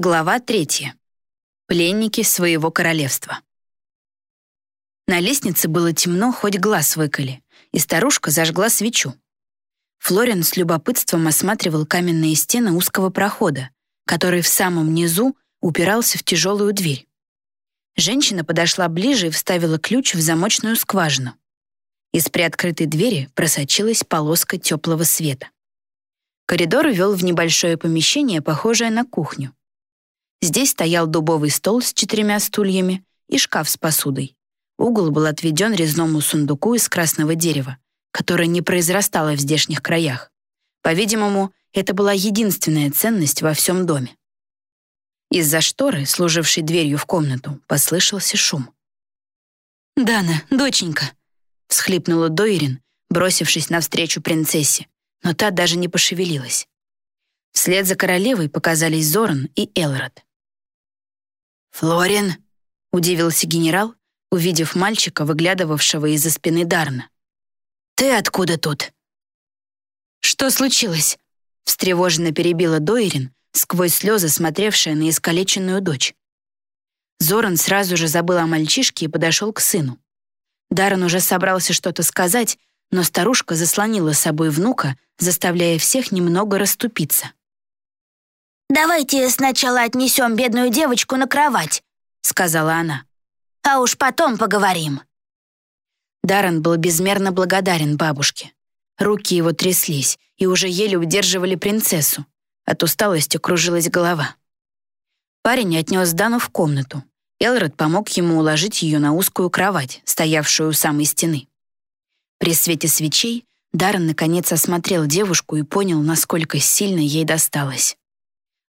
Глава третья. Пленники своего королевства. На лестнице было темно, хоть глаз выколи, и старушка зажгла свечу. Флорин с любопытством осматривал каменные стены узкого прохода, который в самом низу упирался в тяжелую дверь. Женщина подошла ближе и вставила ключ в замочную скважину. Из приоткрытой двери просочилась полоска теплого света. Коридор вел в небольшое помещение, похожее на кухню. Здесь стоял дубовый стол с четырьмя стульями и шкаф с посудой. Угол был отведен резному сундуку из красного дерева, которое не произрастало в здешних краях. По-видимому, это была единственная ценность во всем доме. Из-за шторы, служившей дверью в комнату, послышался шум. «Дана, доченька!» — всхлипнула Дойрин, бросившись навстречу принцессе, но та даже не пошевелилась. Вслед за королевой показались Зоран и Элрод. «Флорин?» — удивился генерал, увидев мальчика, выглядывавшего из-за спины Дарна. «Ты откуда тут?» «Что случилось?» — встревоженно перебила Дойрин, сквозь слезы смотревшая на искалеченную дочь. Зоран сразу же забыл о мальчишке и подошел к сыну. Даррен уже собрался что-то сказать, но старушка заслонила собой внука, заставляя всех немного расступиться. «Давайте сначала отнесем бедную девочку на кровать», — сказала она. «А уж потом поговорим». Даррен был безмерно благодарен бабушке. Руки его тряслись и уже еле удерживали принцессу. От усталости кружилась голова. Парень отнес Дану в комнату. Элрод помог ему уложить ее на узкую кровать, стоявшую у самой стены. При свете свечей Даррен наконец осмотрел девушку и понял, насколько сильно ей досталось.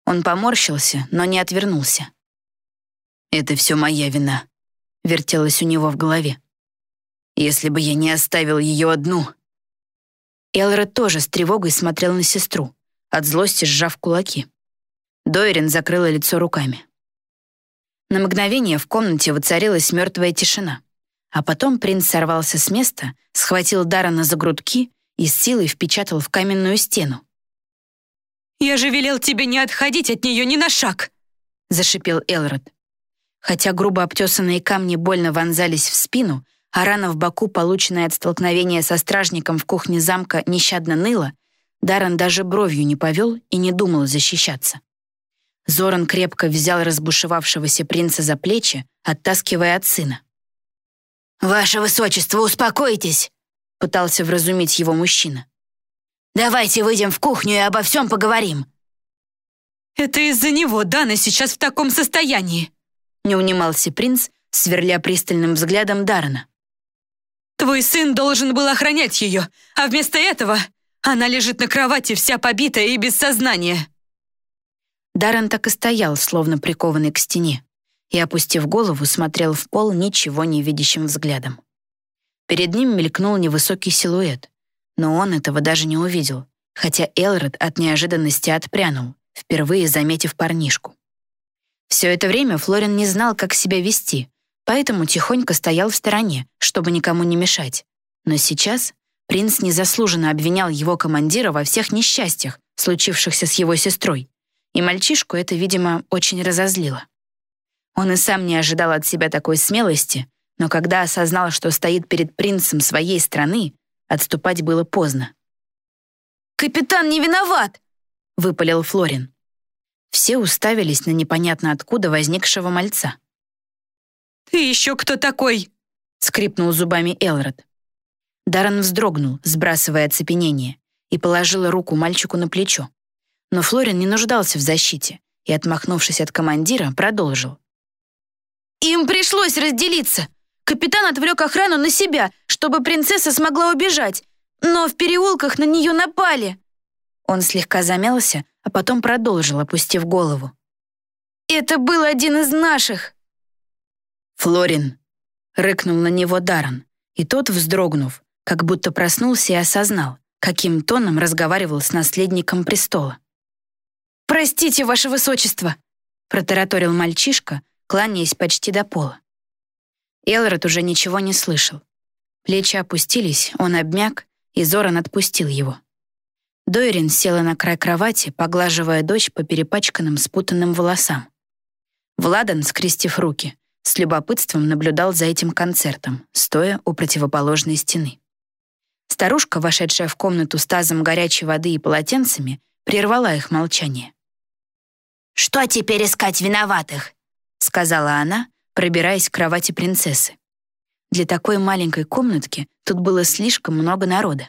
Он поморщился, но не отвернулся. «Это все моя вина», — вертелось у него в голове. «Если бы я не оставил ее одну...» Элрод тоже с тревогой смотрел на сестру от злости сжав кулаки. Дойрин закрыла лицо руками. На мгновение в комнате воцарилась мертвая тишина. А потом принц сорвался с места, схватил Дарана за грудки и с силой впечатал в каменную стену. «Я же велел тебе не отходить от нее ни на шаг!» — зашипел Элрод. Хотя грубо обтесанные камни больно вонзались в спину, а рана в боку, полученная от столкновения со стражником в кухне замка, нещадно ныла, Даррен даже бровью не повел и не думал защищаться. Зоран крепко взял разбушевавшегося принца за плечи, оттаскивая от сына. «Ваше высочество, успокойтесь!» — пытался вразумить его мужчина. «Давайте выйдем в кухню и обо всем поговорим». «Это из-за него Дана сейчас в таком состоянии», — не унимался принц, сверля пристальным взглядом Даррена. «Твой сын должен был охранять ее, а вместо этого она лежит на кровати, вся побитая и без сознания». Даррен так и стоял, словно прикованный к стене, и, опустив голову, смотрел в пол ничего не видящим взглядом. Перед ним мелькнул невысокий силуэт, но он этого даже не увидел, хотя Элрод от неожиданности отпрянул, впервые заметив парнишку. Все это время Флорин не знал, как себя вести, поэтому тихонько стоял в стороне, чтобы никому не мешать. Но сейчас Принц незаслуженно обвинял его командира во всех несчастьях, случившихся с его сестрой, и мальчишку это, видимо, очень разозлило. Он и сам не ожидал от себя такой смелости, но когда осознал, что стоит перед принцем своей страны, отступать было поздно. «Капитан не виноват!» — выпалил Флорин. Все уставились на непонятно откуда возникшего мальца. «Ты еще кто такой?» — скрипнул зубами Элрод. Даррен вздрогнул, сбрасывая оцепенение, и положил руку мальчику на плечо. Но Флорин не нуждался в защите и, отмахнувшись от командира, продолжил. «Им пришлось разделиться. Капитан отвлек охрану на себя, чтобы принцесса смогла убежать, но в переулках на нее напали». Он слегка замялся, а потом продолжил, опустив голову. «Это был один из наших!» «Флорин!» — рыкнул на него Даррен, и тот, вздрогнув, как будто проснулся и осознал, каким тоном разговаривал с наследником престола. «Простите, ваше высочество!» протараторил мальчишка, кланяясь почти до пола. Элрод уже ничего не слышал. Плечи опустились, он обмяк, и Зоран отпустил его. Дойрин села на край кровати, поглаживая дочь по перепачканным спутанным волосам. Владан, скрестив руки, с любопытством наблюдал за этим концертом, стоя у противоположной стены. Старушка, вошедшая в комнату с тазом горячей воды и полотенцами, прервала их молчание. «Что теперь искать виноватых?» — сказала она, пробираясь к кровати принцессы. Для такой маленькой комнатки тут было слишком много народа.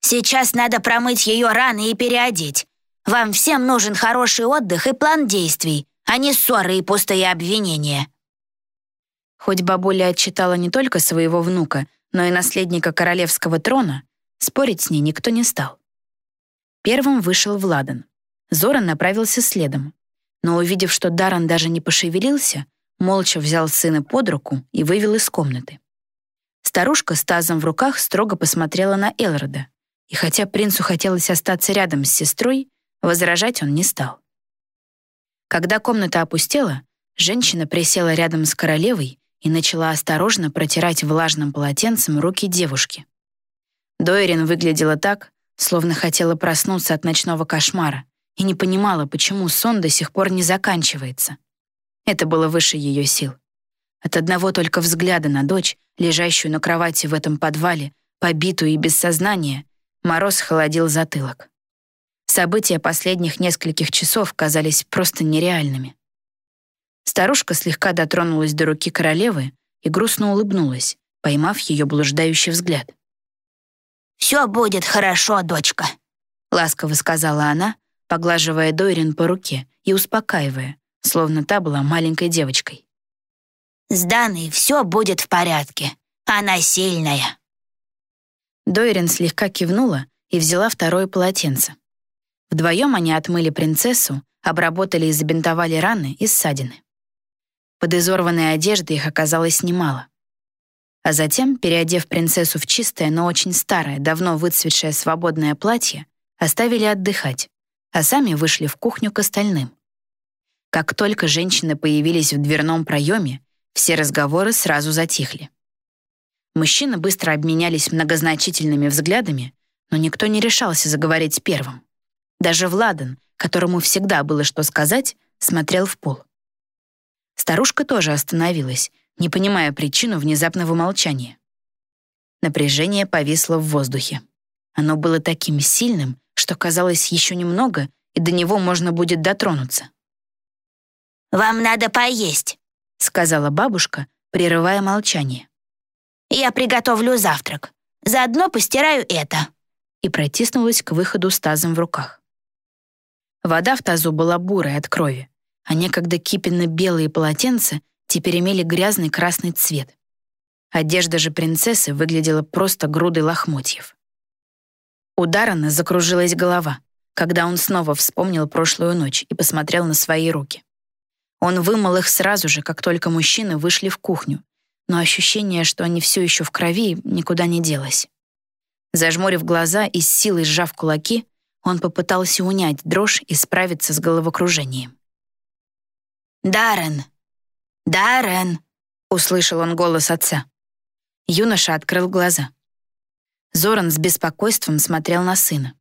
Сейчас надо промыть ее раны и переодеть. Вам всем нужен хороший отдых и план действий, а не ссоры и пустые обвинения». Хоть бабуля отчитала не только своего внука, но и наследника королевского трона, спорить с ней никто не стал. Первым вышел Владан. Зоран направился следом. Но увидев, что Даран даже не пошевелился, молча взял сына под руку и вывел из комнаты. Старушка с тазом в руках строго посмотрела на Элрода, и хотя принцу хотелось остаться рядом с сестрой, возражать он не стал. Когда комната опустела, женщина присела рядом с королевой и начала осторожно протирать влажным полотенцем руки девушки. Дойрин выглядела так, словно хотела проснуться от ночного кошмара и не понимала, почему сон до сих пор не заканчивается. Это было выше ее сил. От одного только взгляда на дочь, лежащую на кровати в этом подвале, побитую и без сознания, Мороз холодил затылок. События последних нескольких часов казались просто нереальными. Старушка слегка дотронулась до руки королевы и грустно улыбнулась, поймав ее блуждающий взгляд. «Все будет хорошо, дочка», — ласково сказала она, поглаживая Дойрин по руке и успокаивая, словно та была маленькой девочкой. «С Даной все будет в порядке. Она сильная». Дойрин слегка кивнула и взяла второе полотенце. Вдвоем они отмыли принцессу, обработали и забинтовали раны и ссадины. Под изорванной одеждой их оказалось немало. А затем, переодев принцессу в чистое, но очень старое, давно выцветшее свободное платье, оставили отдыхать, а сами вышли в кухню к остальным. Как только женщины появились в дверном проеме, все разговоры сразу затихли. Мужчины быстро обменялись многозначительными взглядами, но никто не решался заговорить первым. Даже Владан, которому всегда было что сказать, смотрел в пол. Старушка тоже остановилась, не понимая причину внезапного молчания. Напряжение повисло в воздухе. Оно было таким сильным, что казалось еще немного, и до него можно будет дотронуться. «Вам надо поесть», — сказала бабушка, прерывая молчание. Я приготовлю завтрак. Заодно постираю это». И протиснулась к выходу с тазом в руках. Вода в тазу была бурой от крови, а некогда кипенно-белые полотенца теперь имели грязный красный цвет. Одежда же принцессы выглядела просто грудой лохмотьев. У Дарана закружилась голова, когда он снова вспомнил прошлую ночь и посмотрел на свои руки. Он вымыл их сразу же, как только мужчины вышли в кухню, но ощущение, что они все еще в крови, никуда не делось. Зажмурив глаза и с силой сжав кулаки, он попытался унять дрожь и справиться с головокружением. «Даррен! Даррен!» — услышал он голос отца. Юноша открыл глаза. Зоран с беспокойством смотрел на сына.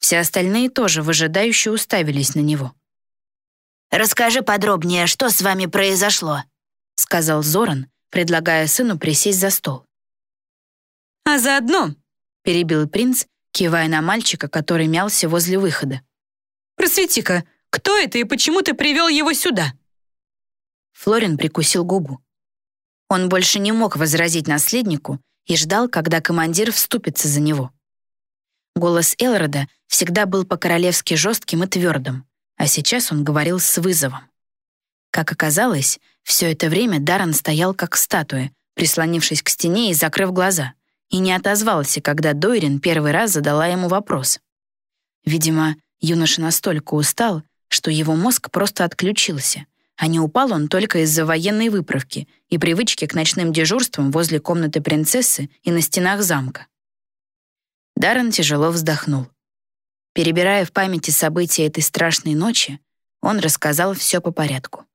Все остальные тоже выжидающе уставились на него. «Расскажи подробнее, что с вами произошло», — сказал Зоран, предлагая сыну присесть за стол. «А заодно», — перебил принц, кивая на мальчика, который мялся возле выхода. «Просвети-ка, кто это и почему ты привел его сюда?» Флорин прикусил губу. Он больше не мог возразить наследнику и ждал, когда командир вступится за него. Голос Элрода всегда был по-королевски жестким и твердым, а сейчас он говорил с вызовом. Как оказалось, все это время Даррен стоял как статуя, прислонившись к стене и закрыв глаза, и не отозвался, когда Дойрин первый раз задала ему вопрос. Видимо, юноша настолько устал, что его мозг просто отключился, а не упал он только из-за военной выправки и привычки к ночным дежурствам возле комнаты принцессы и на стенах замка. Даррен тяжело вздохнул. Перебирая в памяти события этой страшной ночи, он рассказал все по порядку.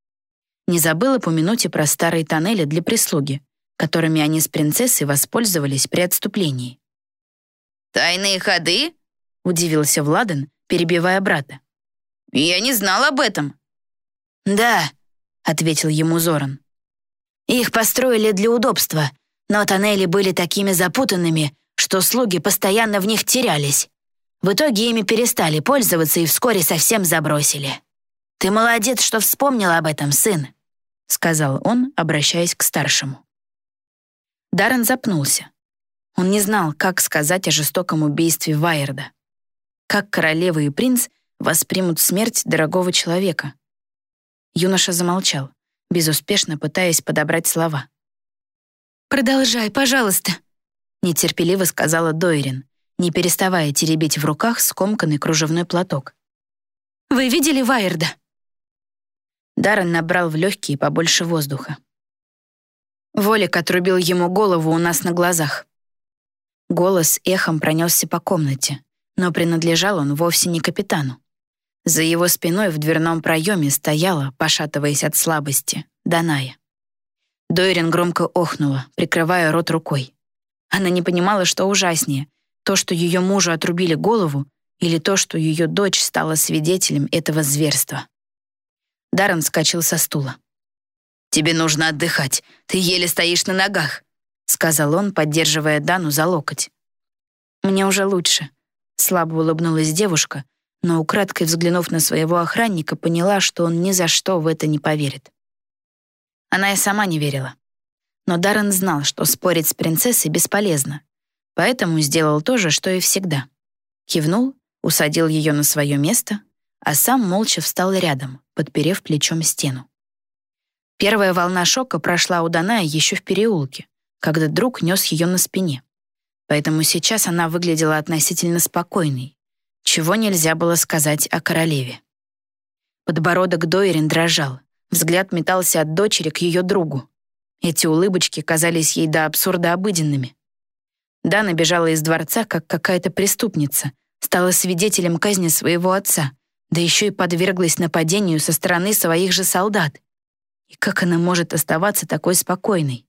Не забыл упомянуть и про старые тоннели для прислуги, которыми они с принцессой воспользовались при отступлении. «Тайные ходы?» — удивился Владан, перебивая брата. «Я не знал об этом». «Да», — ответил ему Зоран. «Их построили для удобства, но тоннели были такими запутанными, что слуги постоянно в них терялись. В итоге ими перестали пользоваться и вскоре совсем забросили. Ты молодец, что вспомнил об этом, сын», — сказал он, обращаясь к старшему. Даррен запнулся. Он не знал, как сказать о жестоком убийстве Вайерда. Как королева и принц воспримут смерть дорогого человека. Юноша замолчал, безуспешно пытаясь подобрать слова. «Продолжай, пожалуйста», — нетерпеливо сказала Дойрин, не переставая теребить в руках скомканный кружевной платок. «Вы видели Вайерда?» Даррен набрал в легкие побольше воздуха. Волик отрубил ему голову у нас на глазах. Голос эхом пронесся по комнате, но принадлежал он вовсе не капитану. За его спиной в дверном проеме стояла, пошатываясь от слабости, Даная. Дойрин громко охнула, прикрывая рот рукой. Она не понимала, что ужаснее — то, что ее мужу отрубили голову, или то, что ее дочь стала свидетелем этого зверства. Даррен вскочил со стула. «Тебе нужно отдыхать. Ты еле стоишь на ногах», — сказал он, поддерживая Дану за локоть. «Мне уже лучше», — слабо улыбнулась девушка, но, украдкой взглянув на своего охранника, поняла, что он ни за что в это не поверит. Она и сама не верила. Но Даррен знал, что спорить с принцессой бесполезно, поэтому сделал то же, что и всегда. Кивнул, усадил ее на свое место, а сам молча встал рядом, подперев плечом стену. Первая волна шока прошла у Даная еще в переулке, когда друг нес ее на спине. Поэтому сейчас она выглядела относительно спокойной, чего нельзя было сказать о королеве. Подбородок Дойрин дрожал, Взгляд метался от дочери к ее другу. Эти улыбочки казались ей до абсурда обыденными. Дана бежала из дворца, как какая-то преступница, стала свидетелем казни своего отца, да еще и подверглась нападению со стороны своих же солдат. И как она может оставаться такой спокойной?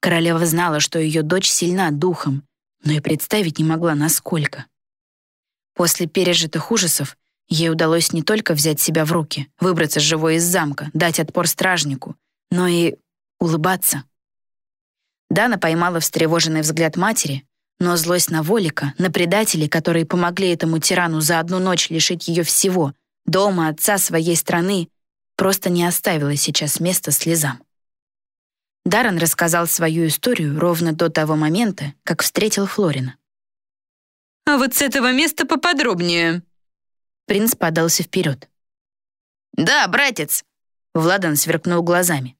Королева знала, что ее дочь сильна духом, но и представить не могла, насколько. После пережитых ужасов Ей удалось не только взять себя в руки, выбраться живой из замка, дать отпор стражнику, но и улыбаться. Дана поймала встревоженный взгляд матери, но злость на Волика, на предателей, которые помогли этому тирану за одну ночь лишить ее всего, дома, отца, своей страны, просто не оставила сейчас места слезам. Даррен рассказал свою историю ровно до того момента, как встретил Флорина. «А вот с этого места поподробнее», Принц подался вперед. «Да, братец!» Владан сверкнул глазами.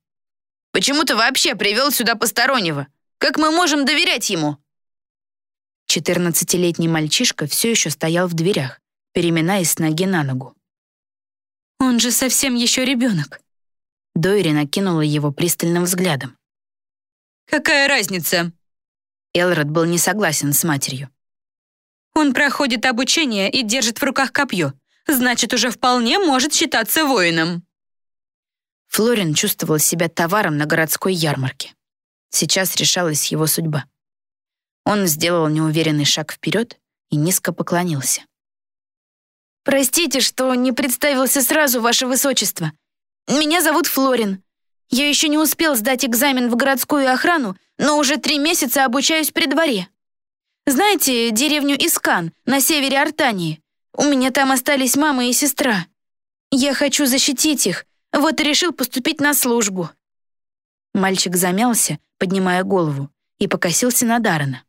«Почему ты вообще привел сюда постороннего? Как мы можем доверять ему?» Четырнадцатилетний мальчишка все еще стоял в дверях, переминаясь с ноги на ногу. «Он же совсем еще ребенок!» Дойри накинула его пристальным взглядом. «Какая разница?» Элрод был не согласен с матерью. Он проходит обучение и держит в руках копье. Значит, уже вполне может считаться воином. Флорин чувствовал себя товаром на городской ярмарке. Сейчас решалась его судьба. Он сделал неуверенный шаг вперед и низко поклонился. «Простите, что не представился сразу, ваше высочество. Меня зовут Флорин. Я еще не успел сдать экзамен в городскую охрану, но уже три месяца обучаюсь при дворе. Знаете деревню Искан на севере Артании? У меня там остались мама и сестра. Я хочу защитить их, вот и решил поступить на службу». Мальчик замялся, поднимая голову, и покосился на Дарана.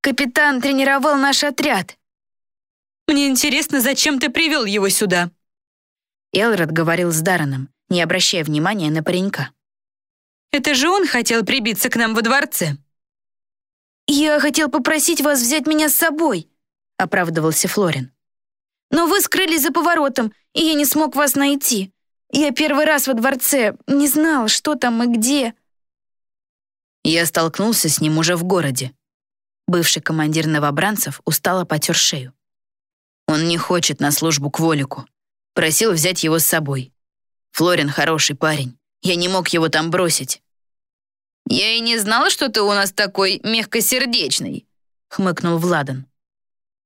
«Капитан тренировал наш отряд». «Мне интересно, зачем ты привел его сюда?» Элрод говорил с Дараном, не обращая внимания на паренька. «Это же он хотел прибиться к нам во дворце». «Я хотел попросить вас взять меня с собой», — оправдывался Флорин. «Но вы скрылись за поворотом, и я не смог вас найти. Я первый раз во дворце, не знал, что там и где». Я столкнулся с ним уже в городе. Бывший командир новобранцев устало потер шею. Он не хочет на службу к Волику. Просил взять его с собой. Флорин хороший парень. Я не мог его там бросить. «Я и не знала, что ты у нас такой мягкосердечный», — хмыкнул Владан.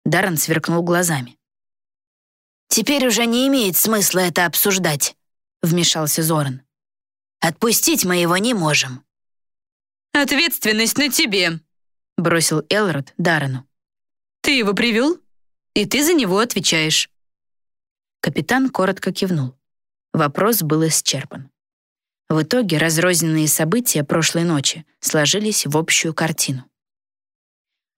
Даррен сверкнул глазами. «Теперь уже не имеет смысла это обсуждать», — вмешался Зоран. «Отпустить мы его не можем». «Ответственность на тебе», — бросил Элрод Даррену. «Ты его привел, и ты за него отвечаешь». Капитан коротко кивнул. Вопрос был исчерпан. В итоге разрозненные события прошлой ночи сложились в общую картину.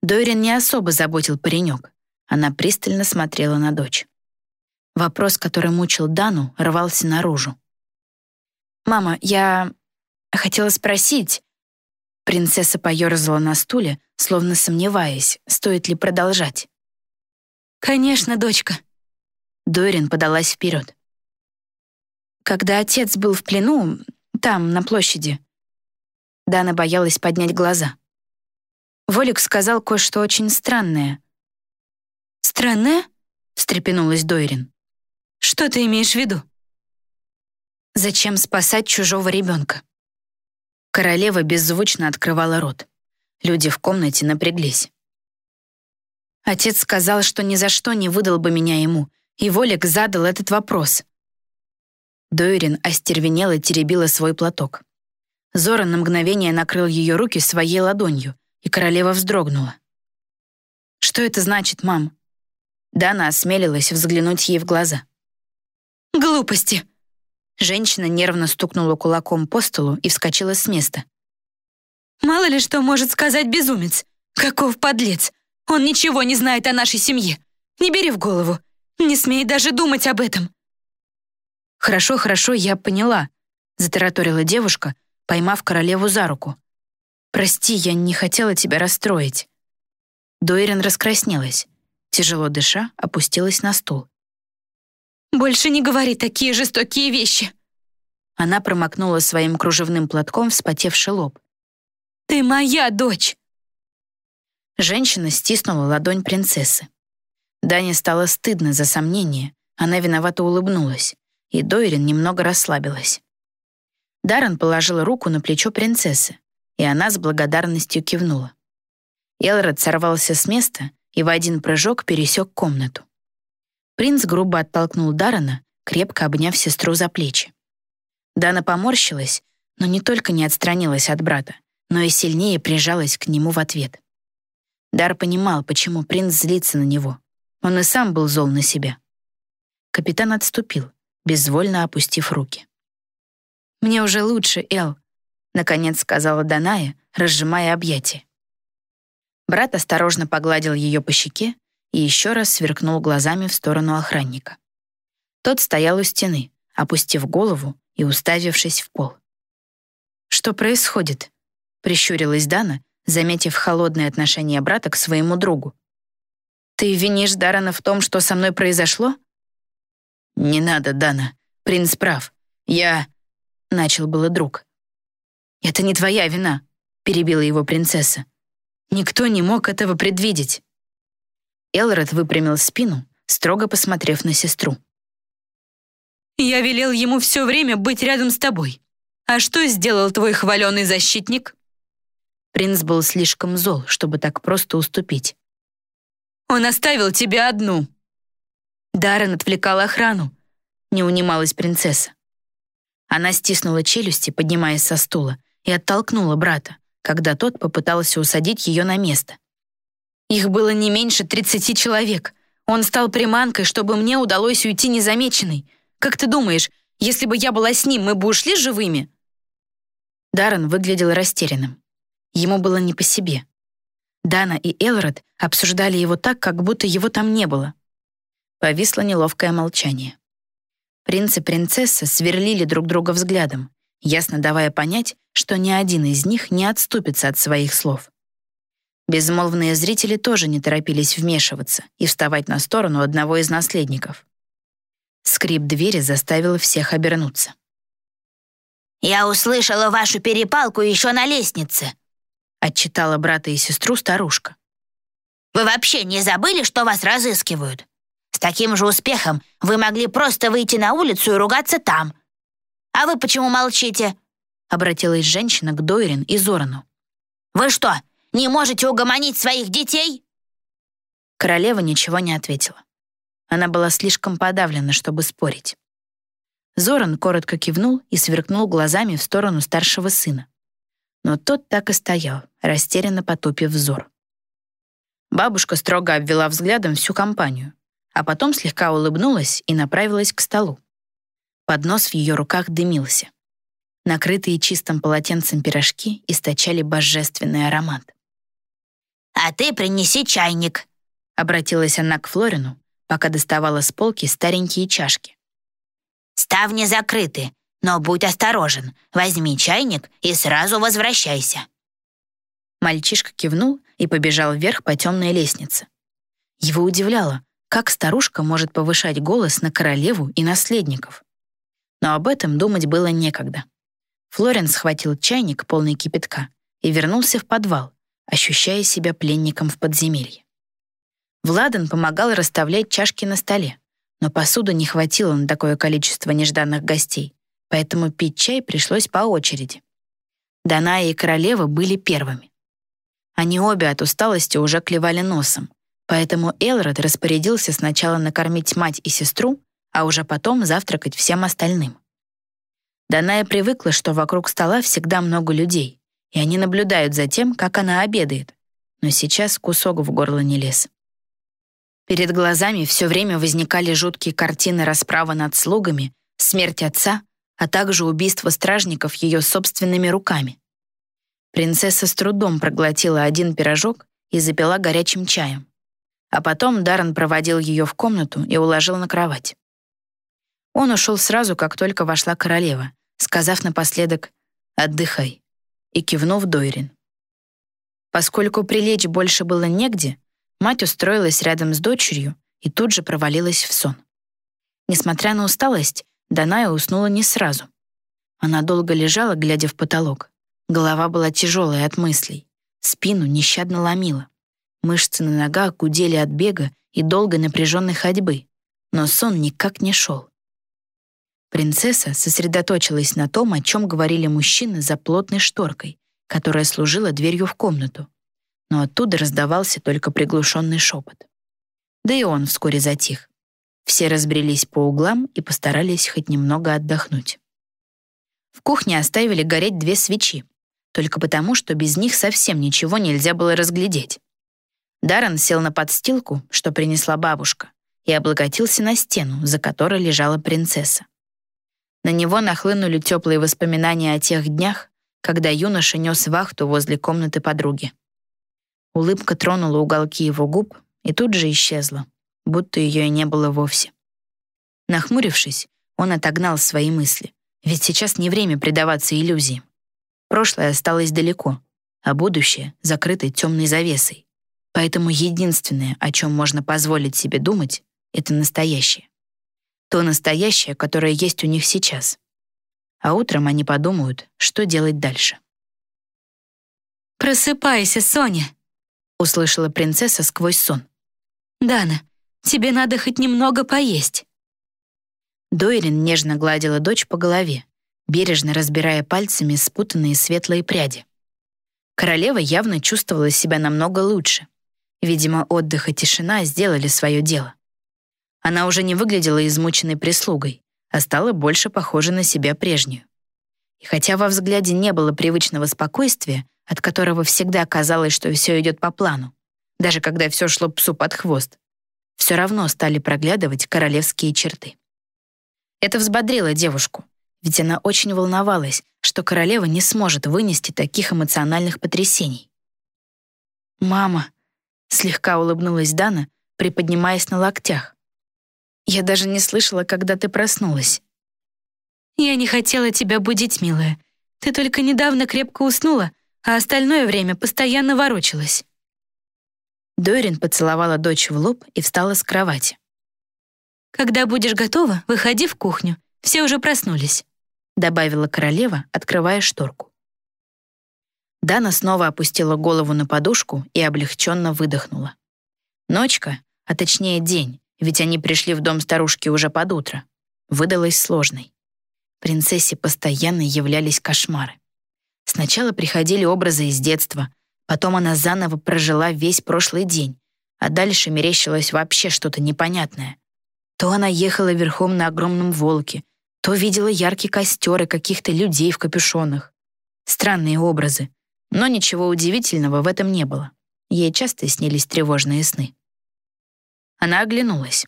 Дойрин не особо заботил паренек. Она пристально смотрела на дочь. Вопрос, который мучил Дану, рвался наружу. «Мама, я хотела спросить...» Принцесса поёрзала на стуле, словно сомневаясь, стоит ли продолжать. «Конечно, дочка». Дойрин подалась вперед. Когда отец был в плену, там, на площади, Дана боялась поднять глаза. Волик сказал кое-что очень странное. «Странное?» — встрепенулась Дойрин. «Что ты имеешь в виду?» «Зачем спасать чужого ребенка?» Королева беззвучно открывала рот. Люди в комнате напряглись. Отец сказал, что ни за что не выдал бы меня ему, и Волик задал этот вопрос. Дойрин остервенела теребила свой платок. Зоран на мгновение накрыл ее руки своей ладонью, и королева вздрогнула. «Что это значит, мам?» Дана осмелилась взглянуть ей в глаза. «Глупости!» Женщина нервно стукнула кулаком по столу и вскочила с места. «Мало ли что может сказать безумец! Каков подлец! Он ничего не знает о нашей семье! Не бери в голову! Не смей даже думать об этом!» «Хорошо, хорошо, я поняла», — затараторила девушка, поймав королеву за руку. «Прости, я не хотела тебя расстроить». Дойрен раскраснелась. Тяжело дыша, опустилась на стул. «Больше не говори такие жестокие вещи!» Она промокнула своим кружевным платком вспотевший лоб. «Ты моя дочь!» Женщина стиснула ладонь принцессы. Дане стало стыдно за сомнение. Она виновато улыбнулась, и Дойрин немного расслабилась. Даррен положила руку на плечо принцессы, и она с благодарностью кивнула. Элрод сорвался с места и в один прыжок пересек комнату. Принц грубо оттолкнул Даррена, крепко обняв сестру за плечи. Дана поморщилась, но не только не отстранилась от брата, но и сильнее прижалась к нему в ответ. Дар понимал, почему принц злится на него. Он и сам был зол на себя. Капитан отступил, безвольно опустив руки. «Мне уже лучше, Эл», — наконец сказала Даная, разжимая объятия. Брат осторожно погладил ее по щеке и еще раз сверкнул глазами в сторону охранника. Тот стоял у стены, опустив голову и уставившись в пол. «Что происходит?» — прищурилась Дана, заметив холодное отношение брата к своему другу. «Ты винишь Дарана в том, что со мной произошло?» «Не надо, Дана. Принц прав. Я...» — начал было друг. «Это не твоя вина», — перебила его принцесса. «Никто не мог этого предвидеть». Элрод выпрямил спину, строго посмотрев на сестру. «Я велел ему все время быть рядом с тобой. А что сделал твой хваленый защитник?» Принц был слишком зол, чтобы так просто уступить. «Он оставил тебя одну». Даррен отвлекал охрану. Не унималась принцесса. Она стиснула челюсти, поднимаясь со стула, и оттолкнула брата, когда тот попытался усадить ее на место. Их было не меньше 30 человек. Он стал приманкой, чтобы мне удалось уйти незамеченной. Как ты думаешь, если бы я была с ним, мы бы ушли живыми?» Даррен выглядел растерянным. Ему было не по себе. Дана и Элрод обсуждали его так, как будто его там не было. Повисло неловкое молчание. Принц и принцесса сверлили друг друга взглядом, ясно давая понять, что ни один из них не отступится от своих слов. Безмолвные зрители тоже не торопились вмешиваться и вставать на сторону одного из наследников. Скрип двери заставил всех обернуться. «Я услышала вашу перепалку еще на лестнице», отчитала брата и сестру старушка. «Вы вообще не забыли, что вас разыскивают? С таким же успехом вы могли просто выйти на улицу и ругаться там. А вы почему молчите?» обратилась женщина к Дойрин и Зорану. «Вы что, не можете угомонить своих детей?» Королева ничего не ответила. Она была слишком подавлена, чтобы спорить. Зоран коротко кивнул и сверкнул глазами в сторону старшего сына. Но тот так и стоял, растерянно потупив взор. Бабушка строго обвела взглядом всю компанию, а потом слегка улыбнулась и направилась к столу. Поднос в ее руках дымился. Накрытые чистым полотенцем пирожки источали божественный аромат. «А ты принеси чайник», — обратилась она к Флорину, пока доставала с полки старенькие чашки. «Ставни закрыты, но будь осторожен, возьми чайник и сразу возвращайся». Мальчишка кивнул и побежал вверх по темной лестнице. Его удивляло, как старушка может повышать голос на королеву и наследников. Но об этом думать было некогда. Флорен схватил чайник, полный кипятка, и вернулся в подвал, ощущая себя пленником в подземелье. Владан помогал расставлять чашки на столе, но посуды не хватило на такое количество нежданных гостей, поэтому пить чай пришлось по очереди. Даная и королева были первыми. Они обе от усталости уже клевали носом, поэтому Элрод распорядился сначала накормить мать и сестру, а уже потом завтракать всем остальным. Даная привыкла, что вокруг стола всегда много людей, и они наблюдают за тем, как она обедает, но сейчас кусок в горло не лез. Перед глазами все время возникали жуткие картины расправы над слугами, смерть отца, а также убийство стражников ее собственными руками. Принцесса с трудом проглотила один пирожок и запила горячим чаем. А потом Даррен проводил ее в комнату и уложил на кровать. Он ушел сразу, как только вошла королева, сказав напоследок «Отдыхай» и кивнув Дойрин. Поскольку прилечь больше было негде, Мать устроилась рядом с дочерью и тут же провалилась в сон. Несмотря на усталость, Даная уснула не сразу. Она долго лежала, глядя в потолок. Голова была тяжелая от мыслей. Спину нещадно ломила. Мышцы на ногах гудели от бега и долгой напряженной ходьбы. Но сон никак не шел. Принцесса сосредоточилась на том, о чем говорили мужчины за плотной шторкой, которая служила дверью в комнату но оттуда раздавался только приглушенный шепот. Да и он вскоре затих. Все разбрелись по углам и постарались хоть немного отдохнуть. В кухне оставили гореть две свечи, только потому, что без них совсем ничего нельзя было разглядеть. Даррен сел на подстилку, что принесла бабушка, и облокотился на стену, за которой лежала принцесса. На него нахлынули теплые воспоминания о тех днях, когда юноша нес вахту возле комнаты подруги. Улыбка тронула уголки его губ и тут же исчезла, будто ее и не было вовсе. Нахмурившись, он отогнал свои мысли, ведь сейчас не время предаваться иллюзиям. Прошлое осталось далеко, а будущее закрыто темной завесой. Поэтому единственное, о чем можно позволить себе думать, это настоящее. То настоящее, которое есть у них сейчас. А утром они подумают, что делать дальше. «Просыпайся, Соня!» услышала принцесса сквозь сон. «Дана, тебе надо хоть немного поесть». Дойлин нежно гладила дочь по голове, бережно разбирая пальцами спутанные светлые пряди. Королева явно чувствовала себя намного лучше. Видимо, отдых и тишина сделали свое дело. Она уже не выглядела измученной прислугой, а стала больше похожа на себя прежнюю. И хотя во взгляде не было привычного спокойствия, от которого всегда казалось, что все идет по плану, даже когда все шло псу под хвост, все равно стали проглядывать королевские черты. Это взбодрило девушку, ведь она очень волновалась, что королева не сможет вынести таких эмоциональных потрясений. «Мама», — слегка улыбнулась Дана, приподнимаясь на локтях. «Я даже не слышала, когда ты проснулась». «Я не хотела тебя будить, милая. Ты только недавно крепко уснула, а остальное время постоянно ворочалась. Дойрин поцеловала дочь в лоб и встала с кровати. «Когда будешь готова, выходи в кухню. Все уже проснулись», добавила королева, открывая шторку. Дана снова опустила голову на подушку и облегченно выдохнула. Ночка, а точнее день, ведь они пришли в дом старушки уже под утро, выдалась сложной. Принцессе постоянно являлись кошмары. Сначала приходили образы из детства, потом она заново прожила весь прошлый день, а дальше мерещилось вообще что-то непонятное. То она ехала верхом на огромном волке, то видела яркий костер и каких-то людей в капюшонах. Странные образы, но ничего удивительного в этом не было. Ей часто снились тревожные сны. Она оглянулась.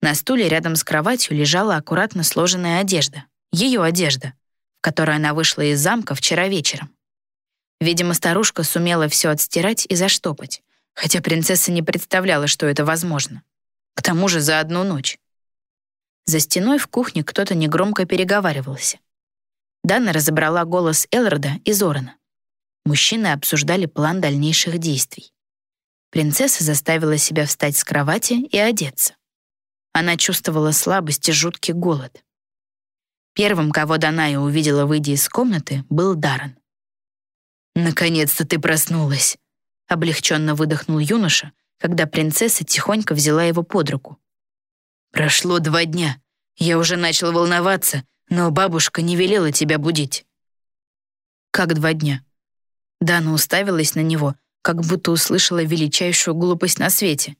На стуле рядом с кроватью лежала аккуратно сложенная одежда. Ее одежда, в которой она вышла из замка вчера вечером. Видимо, старушка сумела все отстирать и заштопать, хотя принцесса не представляла, что это возможно. К тому же за одну ночь. За стеной в кухне кто-то негромко переговаривался. Дана разобрала голос Элрода и Зорана. Мужчины обсуждали план дальнейших действий. Принцесса заставила себя встать с кровати и одеться. Она чувствовала слабость и жуткий голод. Первым, кого Даная увидела, выйдя из комнаты, был Даррен. «Наконец-то ты проснулась!» — облегченно выдохнул юноша, когда принцесса тихонько взяла его под руку. «Прошло два дня. Я уже начал волноваться, но бабушка не велела тебя будить». «Как два дня?» Дана уставилась на него, как будто услышала величайшую глупость на свете.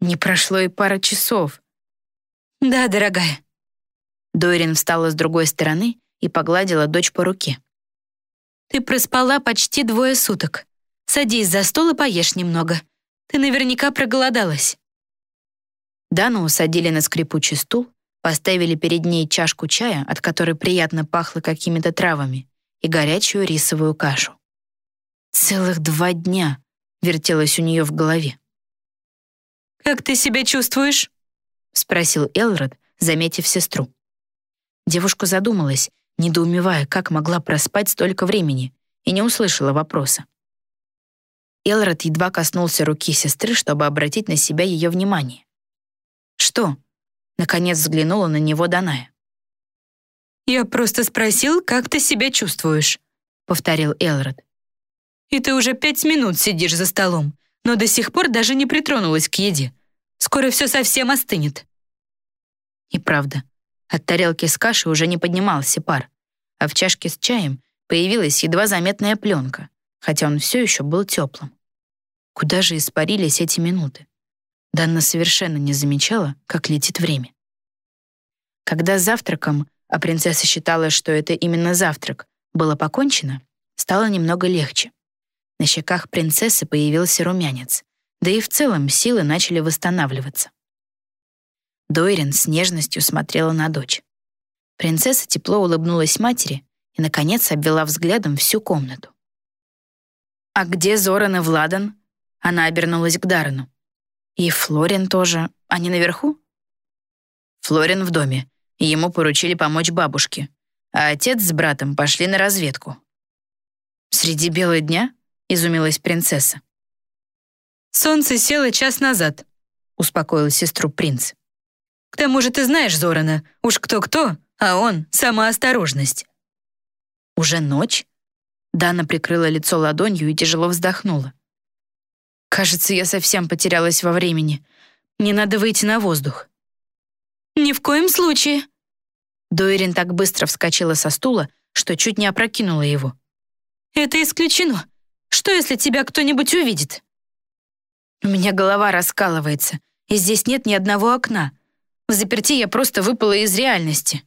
Не прошло и пара часов. «Да, дорогая». Дойрин встала с другой стороны и погладила дочь по руке. «Ты проспала почти двое суток. Садись за стол и поешь немного. Ты наверняка проголодалась». Дану усадили на скрипучий стул, поставили перед ней чашку чая, от которой приятно пахло какими-то травами, и горячую рисовую кашу. Целых два дня вертелось у нее в голове. «Как ты себя чувствуешь?» — спросил Элрод, заметив сестру. Девушка задумалась, недоумевая, как могла проспать столько времени, и не услышала вопроса. Элрод едва коснулся руки сестры, чтобы обратить на себя ее внимание. «Что?» — наконец взглянула на него Даная. «Я просто спросил, как ты себя чувствуешь», — повторил Элрод. «И ты уже пять минут сидишь за столом, но до сих пор даже не притронулась к еде. Скоро все совсем остынет». И правда, от тарелки с кашей уже не поднимался пар, а в чашке с чаем появилась едва заметная пленка, хотя он все еще был теплым. Куда же испарились эти минуты? Данна совершенно не замечала, как летит время. Когда завтраком, а принцесса считала, что это именно завтрак, было покончено, стало немного легче. На щеках принцессы появился румянец, да и в целом силы начали восстанавливаться. Дойрин с нежностью смотрела на дочь. Принцесса тепло улыбнулась матери и, наконец, обвела взглядом всю комнату. «А где Зоран и Владан?» Она обернулась к Даррену. «И Флорин тоже. Они наверху?» Флорин в доме. Ему поручили помочь бабушке. А отец с братом пошли на разведку. «Среди бела дня?» — изумилась принцесса. «Солнце село час назад», — успокоил сестру принц. «К тому же ты знаешь Зорана. Уж кто-кто, а он — сама осторожность». «Уже ночь?» Дана прикрыла лицо ладонью и тяжело вздохнула. «Кажется, я совсем потерялась во времени. Мне надо выйти на воздух». «Ни в коем случае». Дойрин так быстро вскочила со стула, что чуть не опрокинула его. «Это исключено. Что, если тебя кто-нибудь увидит?» У меня голова раскалывается, и здесь нет ни одного окна. В заперти я просто выпала из реальности.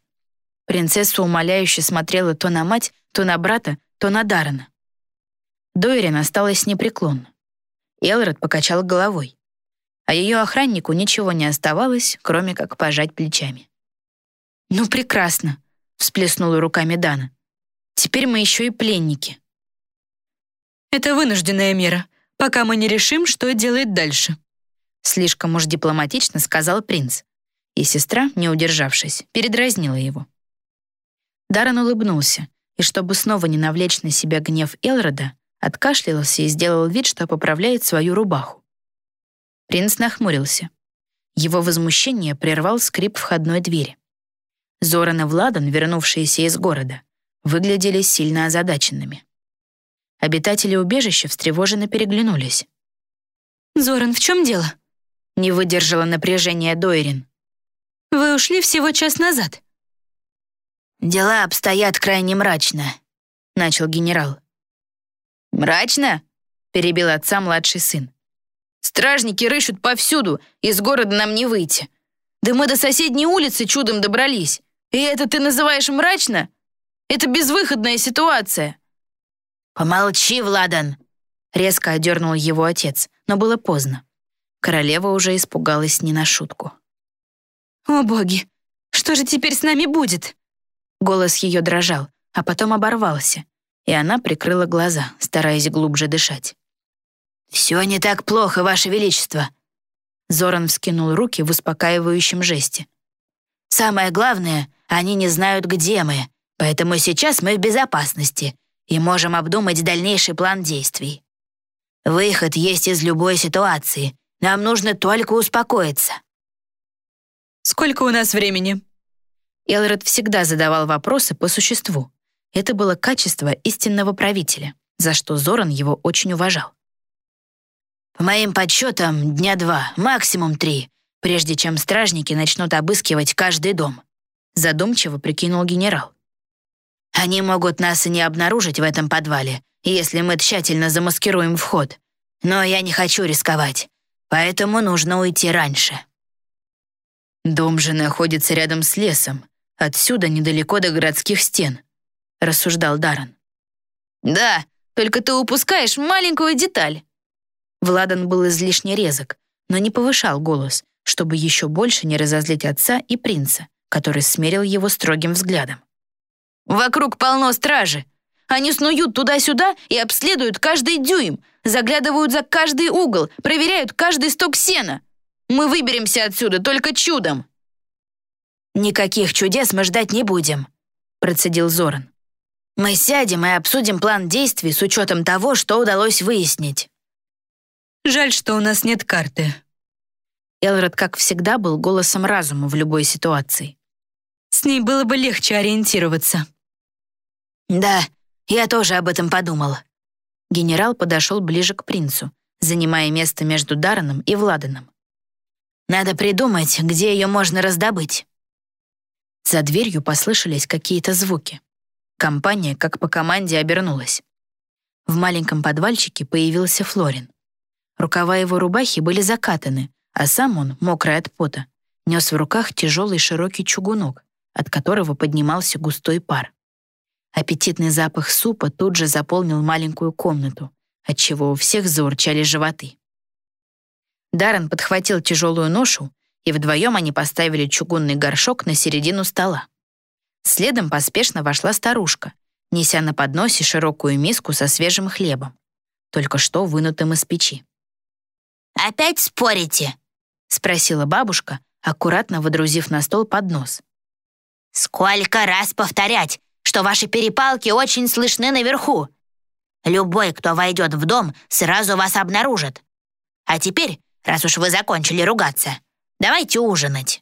Принцесса умоляюще смотрела то на мать, то на брата, то на Дарана. Дойрин осталась непреклонна. Элрод покачал головой. А ее охраннику ничего не оставалось, кроме как пожать плечами. «Ну, прекрасно», — всплеснула руками Дана. «Теперь мы еще и пленники». «Это вынужденная мера пока мы не решим, что делать дальше». Слишком уж дипломатично сказал принц. И сестра, не удержавшись, передразнила его. Даррен улыбнулся, и чтобы снова не навлечь на себя гнев Элрода, откашлялся и сделал вид, что поправляет свою рубаху. Принц нахмурился. Его возмущение прервал скрип входной двери. Зоран и Владан, вернувшиеся из города, выглядели сильно озадаченными. Обитатели убежища встревоженно переглянулись. «Зоран, в чем дело?» Не выдержала напряжения Дойрин. «Вы ушли всего час назад». «Дела обстоят крайне мрачно», — начал генерал. «Мрачно?» — перебил отца младший сын. Стражники рыщут повсюду, из города нам не выйти. Да мы до соседней улицы чудом добрались. И это ты называешь мрачно? Это безвыходная ситуация». «Помолчи, Владан!» Резко одернул его отец, но было поздно. Королева уже испугалась не на шутку. «О боги, что же теперь с нами будет?» Голос ее дрожал, а потом оборвался, и она прикрыла глаза, стараясь глубже дышать. «Все не так плохо, Ваше Величество!» Зоран вскинул руки в успокаивающем жесте. «Самое главное, они не знают, где мы, поэтому сейчас мы в безопасности и можем обдумать дальнейший план действий. Выход есть из любой ситуации, нам нужно только успокоиться». «Сколько у нас времени?» Элред всегда задавал вопросы по существу. Это было качество истинного правителя, за что Зоран его очень уважал. «По моим подсчетам, дня два, максимум три, прежде чем стражники начнут обыскивать каждый дом», задумчиво прикинул генерал. «Они могут нас и не обнаружить в этом подвале, если мы тщательно замаскируем вход. Но я не хочу рисковать, поэтому нужно уйти раньше». «Дом же находится рядом с лесом, Отсюда недалеко до городских стен», — рассуждал Даррен. «Да, только ты упускаешь маленькую деталь». Владан был излишне резок, но не повышал голос, чтобы еще больше не разозлить отца и принца, который смерил его строгим взглядом. «Вокруг полно стражи. Они снуют туда-сюда и обследуют каждый дюйм, заглядывают за каждый угол, проверяют каждый сток сена. Мы выберемся отсюда только чудом». «Никаких чудес мы ждать не будем», — процедил Зоран. «Мы сядем и обсудим план действий с учетом того, что удалось выяснить». «Жаль, что у нас нет карты». Элрод, как всегда, был голосом разума в любой ситуации. «С ней было бы легче ориентироваться». «Да, я тоже об этом подумал». Генерал подошел ближе к принцу, занимая место между Дараном и Владаном. «Надо придумать, где ее можно раздобыть». За дверью послышались какие-то звуки. Компания, как по команде, обернулась. В маленьком подвальчике появился Флорин. Рукава его рубахи были закатаны, а сам он, мокрый от пота, нес в руках тяжелый широкий чугунок, от которого поднимался густой пар. Аппетитный запах супа тут же заполнил маленькую комнату, отчего у всех заурчали животы. Даррен подхватил тяжелую ношу и вдвоем они поставили чугунный горшок на середину стола. Следом поспешно вошла старушка, неся на подносе широкую миску со свежим хлебом, только что вынутым из печи. «Опять спорите?» — спросила бабушка, аккуратно водрузив на стол поднос. «Сколько раз повторять, что ваши перепалки очень слышны наверху? Любой, кто войдет в дом, сразу вас обнаружит. А теперь, раз уж вы закончили ругаться, Давайте ужинать».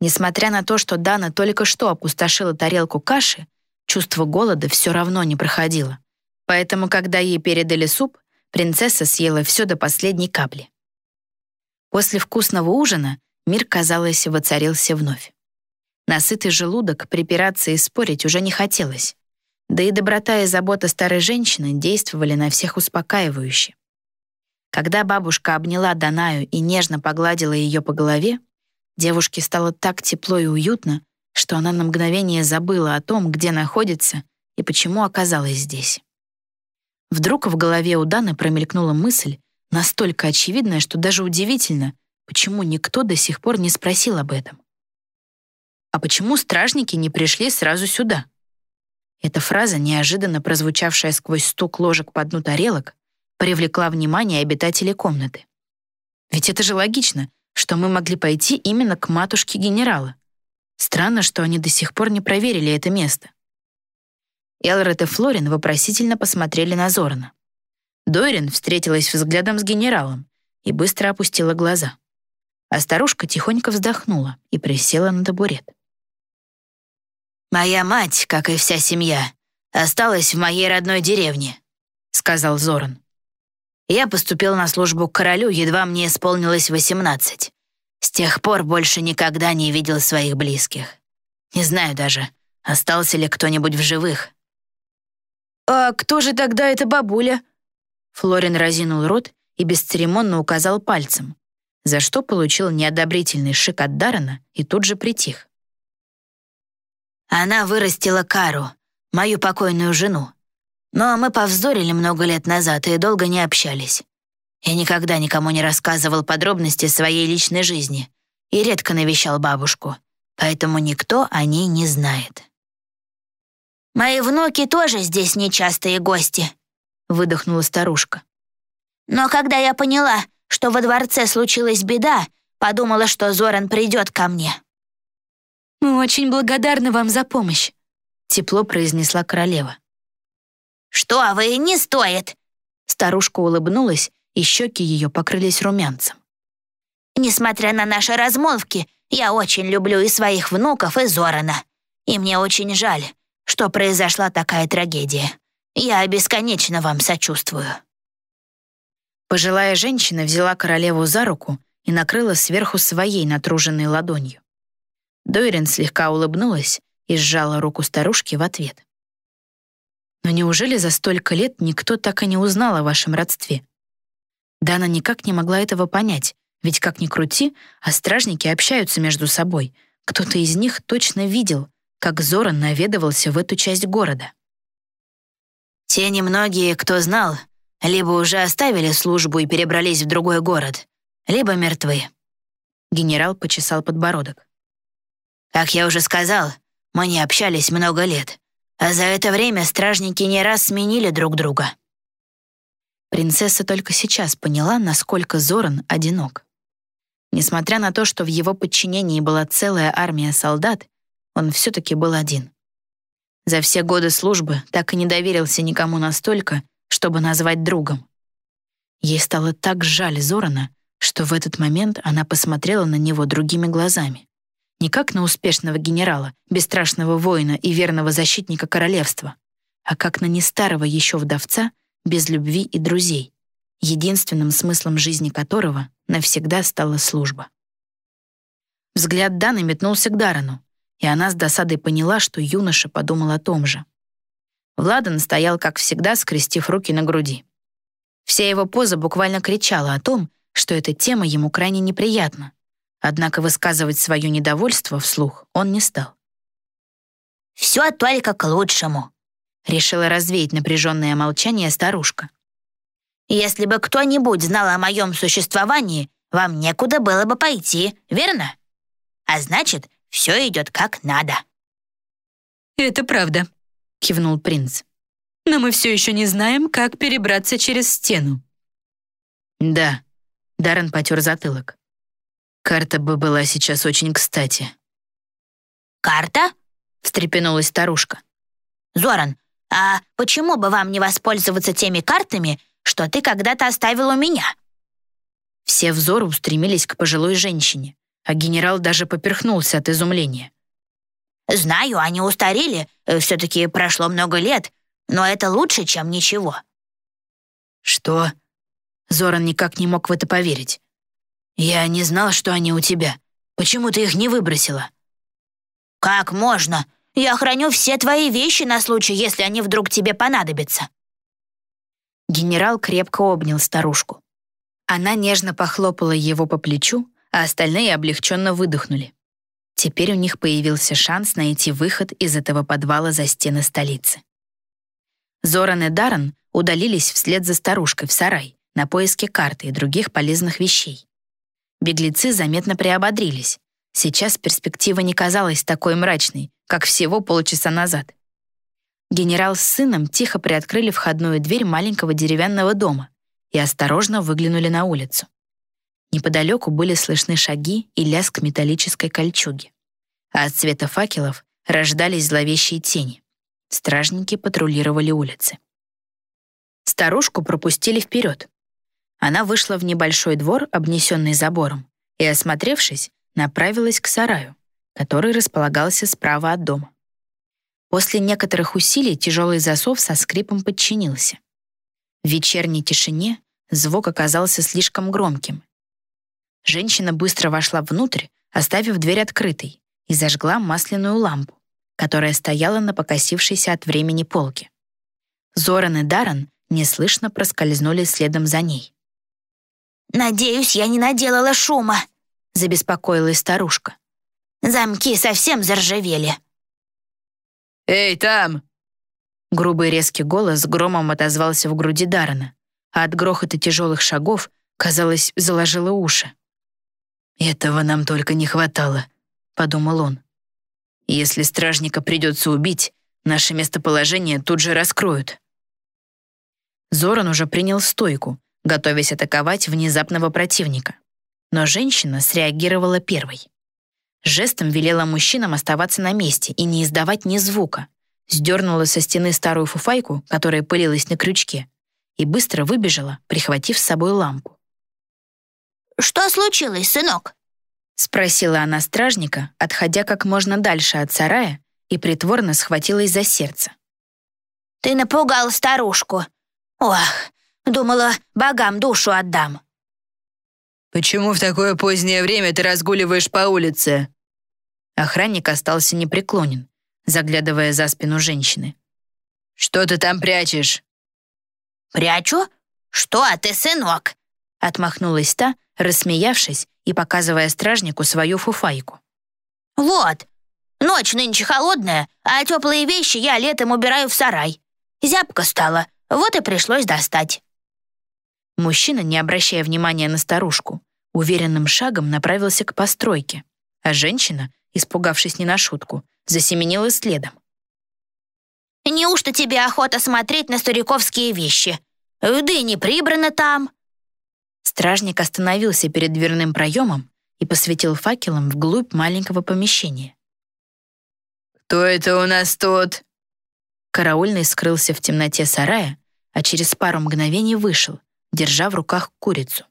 Несмотря на то, что Дана только что опустошила тарелку каши, чувство голода все равно не проходило. Поэтому, когда ей передали суп, принцесса съела все до последней капли. После вкусного ужина мир, казалось, воцарился вновь. Насытый желудок припираться и спорить уже не хотелось. Да и доброта и забота старой женщины действовали на всех успокаивающе. Когда бабушка обняла Данаю и нежно погладила ее по голове, девушке стало так тепло и уютно, что она на мгновение забыла о том, где находится и почему оказалась здесь. Вдруг в голове у Даны промелькнула мысль, настолько очевидная, что даже удивительно, почему никто до сих пор не спросил об этом. А почему стражники не пришли сразу сюда? Эта фраза, неожиданно прозвучавшая сквозь стук ложек по дну тарелок, привлекла внимание обитателей комнаты. Ведь это же логично, что мы могли пойти именно к матушке генерала. Странно, что они до сих пор не проверили это место. Элред и Флорин вопросительно посмотрели на Зорана. Дойрин встретилась взглядом с генералом и быстро опустила глаза. А старушка тихонько вздохнула и присела на табурет. «Моя мать, как и вся семья, осталась в моей родной деревне», — сказал Зоран. Я поступил на службу к королю, едва мне исполнилось восемнадцать. С тех пор больше никогда не видел своих близких. Не знаю даже, остался ли кто-нибудь в живых. «А кто же тогда эта бабуля?» Флорин разинул рот и бесцеремонно указал пальцем, за что получил неодобрительный шик от Дарана и тут же притих. Она вырастила Кару, мою покойную жену. Но мы повздорили много лет назад и долго не общались. Я никогда никому не рассказывал подробности своей личной жизни и редко навещал бабушку, поэтому никто о ней не знает. «Мои внуки тоже здесь нечастые гости», — выдохнула старушка. «Но когда я поняла, что во дворце случилась беда, подумала, что Зоран придет ко мне». «Мы очень благодарны вам за помощь», — тепло произнесла королева. «Что вы, не стоит!» Старушка улыбнулась, и щеки ее покрылись румянцем. «Несмотря на наши размолвки, я очень люблю и своих внуков, и Зорана. И мне очень жаль, что произошла такая трагедия. Я бесконечно вам сочувствую». Пожилая женщина взяла королеву за руку и накрыла сверху своей натруженной ладонью. Дойрин слегка улыбнулась и сжала руку старушки в ответ. «Но неужели за столько лет никто так и не узнал о вашем родстве?» Дана никак не могла этого понять, ведь как ни крути, а стражники общаются между собой. Кто-то из них точно видел, как Зоран наведывался в эту часть города. «Те немногие, кто знал, либо уже оставили службу и перебрались в другой город, либо мертвы». Генерал почесал подбородок. Как я уже сказал, мы не общались много лет, а за это время стражники не раз сменили друг друга. Принцесса только сейчас поняла, насколько Зоран одинок. Несмотря на то, что в его подчинении была целая армия солдат, он все-таки был один. За все годы службы так и не доверился никому настолько, чтобы назвать другом. Ей стало так жаль Зорана, что в этот момент она посмотрела на него другими глазами не как на успешного генерала, бесстрашного воина и верного защитника королевства, а как на нестарого еще вдовца, без любви и друзей, единственным смыслом жизни которого навсегда стала служба. Взгляд Даны метнулся к Дарану, и она с досадой поняла, что юноша подумал о том же. Владан стоял, как всегда, скрестив руки на груди. Вся его поза буквально кричала о том, что эта тема ему крайне неприятна, Однако высказывать свое недовольство вслух он не стал. «Все только к лучшему», — решила развеять напряженное молчание старушка. «Если бы кто-нибудь знал о моем существовании, вам некуда было бы пойти, верно? А значит, все идет как надо». «Это правда», — кивнул принц. «Но мы все еще не знаем, как перебраться через стену». «Да», — Даррен потер затылок. Карта бы была сейчас очень кстати. «Карта?» — встрепенулась старушка. «Зоран, а почему бы вам не воспользоваться теми картами, что ты когда-то оставил у меня?» Все взоры устремились к пожилой женщине, а генерал даже поперхнулся от изумления. «Знаю, они устарели, э, все-таки прошло много лет, но это лучше, чем ничего». «Что?» Зоран никак не мог в это поверить. «Я не знал, что они у тебя. Почему ты их не выбросила?» «Как можно? Я храню все твои вещи на случай, если они вдруг тебе понадобятся». Генерал крепко обнял старушку. Она нежно похлопала его по плечу, а остальные облегченно выдохнули. Теперь у них появился шанс найти выход из этого подвала за стены столицы. Зоран и Даррен удалились вслед за старушкой в сарай на поиски карты и других полезных вещей. Беглецы заметно приободрились. Сейчас перспектива не казалась такой мрачной, как всего полчаса назад. Генерал с сыном тихо приоткрыли входную дверь маленького деревянного дома и осторожно выглянули на улицу. Неподалеку были слышны шаги и лязг металлической кольчуги. А от света факелов рождались зловещие тени. Стражники патрулировали улицы. Старушку пропустили вперед. Она вышла в небольшой двор, обнесенный забором, и, осмотревшись, направилась к сараю, который располагался справа от дома. После некоторых усилий тяжелый засов со скрипом подчинился. В вечерней тишине звук оказался слишком громким. Женщина быстро вошла внутрь, оставив дверь открытой, и зажгла масляную лампу, которая стояла на покосившейся от времени полке. Зоран и Даран неслышно проскользнули следом за ней. «Надеюсь, я не наделала шума», — забеспокоилась старушка. «Замки совсем заржавели». «Эй, там!» Грубый резкий голос громом отозвался в груди Дарана, а от грохота тяжелых шагов, казалось, заложило уши. «Этого нам только не хватало», — подумал он. «Если стражника придется убить, наше местоположение тут же раскроют». Зоран уже принял стойку, готовясь атаковать внезапного противника. Но женщина среагировала первой. Жестом велела мужчинам оставаться на месте и не издавать ни звука, сдернула со стены старую фуфайку, которая пылилась на крючке, и быстро выбежала, прихватив с собой лампу. «Что случилось, сынок?» — спросила она стражника, отходя как можно дальше от сарая и притворно схватилась за сердце. «Ты напугал старушку. Ох, думала, богам душу отдам». «Почему в такое позднее время ты разгуливаешь по улице?» Охранник остался непреклонен, заглядывая за спину женщины. «Что ты там прячешь?» «Прячу? Что ты, сынок?» Отмахнулась та, рассмеявшись и показывая стражнику свою фуфайку. «Вот, ночь нынче холодная, а теплые вещи я летом убираю в сарай. Зябко стало, вот и пришлось достать». Мужчина, не обращая внимания на старушку, уверенным шагом направился к постройке, а женщина, испугавшись не на шутку, засеменила следом. «Неужто тебе охота смотреть на стариковские вещи? Да и не прибрано там!» Стражник остановился перед дверным проемом и посветил факелом вглубь маленького помещения. «Кто это у нас тут?» Караульный скрылся в темноте сарая, а через пару мгновений вышел, держа в руках курицу.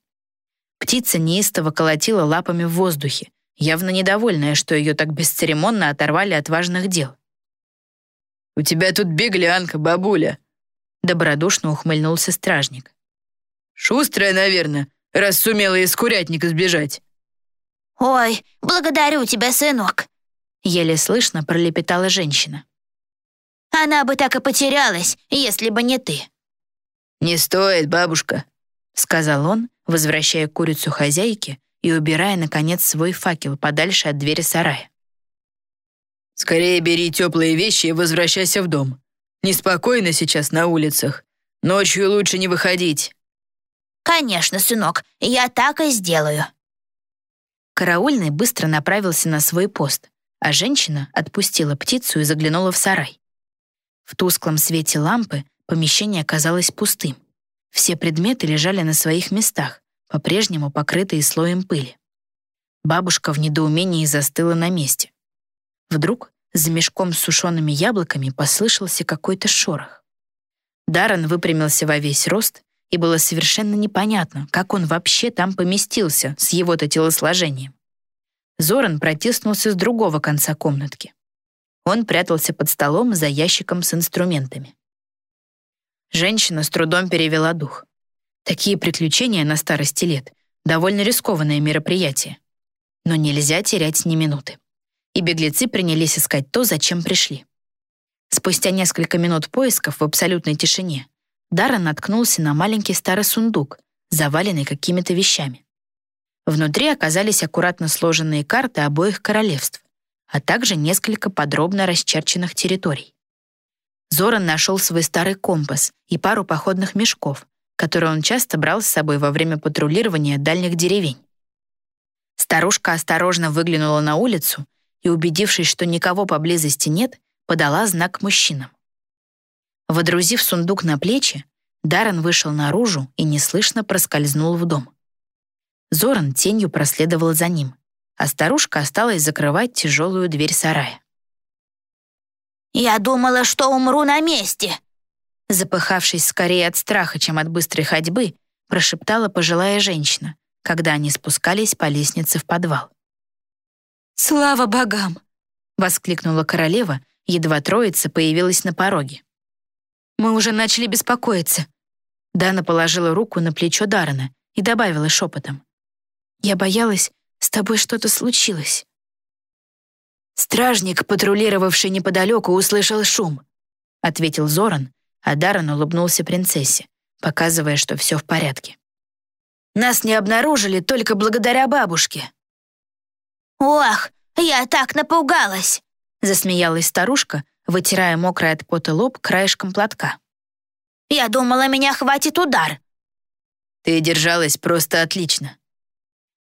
Птица неистово колотила лапами в воздухе, явно недовольная, что ее так бесцеремонно оторвали от важных дел. «У тебя тут беглянка, бабуля!» Добродушно ухмыльнулся стражник. «Шустрая, наверное, раз сумела из курятника сбежать». «Ой, благодарю тебя, сынок!» Еле слышно пролепетала женщина. «Она бы так и потерялась, если бы не ты». «Не стоит, бабушка», — сказал он, возвращая курицу хозяйке и убирая, наконец, свой факел подальше от двери сарая. «Скорее бери теплые вещи и возвращайся в дом. Неспокойно сейчас на улицах. Ночью лучше не выходить». «Конечно, сынок, я так и сделаю». Караульный быстро направился на свой пост, а женщина отпустила птицу и заглянула в сарай. В тусклом свете лампы помещение казалось пустым. Все предметы лежали на своих местах, по-прежнему покрытые слоем пыли. Бабушка в недоумении застыла на месте. Вдруг за мешком с сушеными яблоками послышался какой-то шорох. Даррен выпрямился во весь рост, и было совершенно непонятно, как он вообще там поместился с его-то телосложением. Зоран протиснулся с другого конца комнатки. Он прятался под столом за ящиком с инструментами. Женщина с трудом перевела дух. Такие приключения на старости лет — довольно рискованное мероприятие. Но нельзя терять ни минуты. И беглецы принялись искать то, зачем пришли. Спустя несколько минут поисков в абсолютной тишине Даррен наткнулся на маленький старый сундук, заваленный какими-то вещами. Внутри оказались аккуратно сложенные карты обоих королевств, а также несколько подробно расчерченных территорий. Зоран нашел свой старый компас и пару походных мешков, которые он часто брал с собой во время патрулирования дальних деревень. Старушка осторожно выглянула на улицу и, убедившись, что никого поблизости нет, подала знак мужчинам. Водрузив сундук на плечи, Даррен вышел наружу и неслышно проскользнул в дом. Зоран тенью проследовал за ним, а старушка осталась закрывать тяжелую дверь сарая. «Я думала, что умру на месте!» Запыхавшись скорее от страха, чем от быстрой ходьбы, прошептала пожилая женщина, когда они спускались по лестнице в подвал. «Слава богам!» — воскликнула королева, едва троица появилась на пороге. «Мы уже начали беспокоиться». Дана положила руку на плечо Дарана и добавила шепотом. «Я боялась, с тобой что-то случилось». «Стражник, патрулировавший неподалеку, услышал шум», — ответил Зоран, а Даррен улыбнулся принцессе, показывая, что все в порядке. Нас не обнаружили только благодаря бабушке». «Ох, я так напугалась!» засмеялась старушка, вытирая мокрый от пота лоб краешком платка. «Я думала, меня хватит удар». «Ты держалась просто отлично».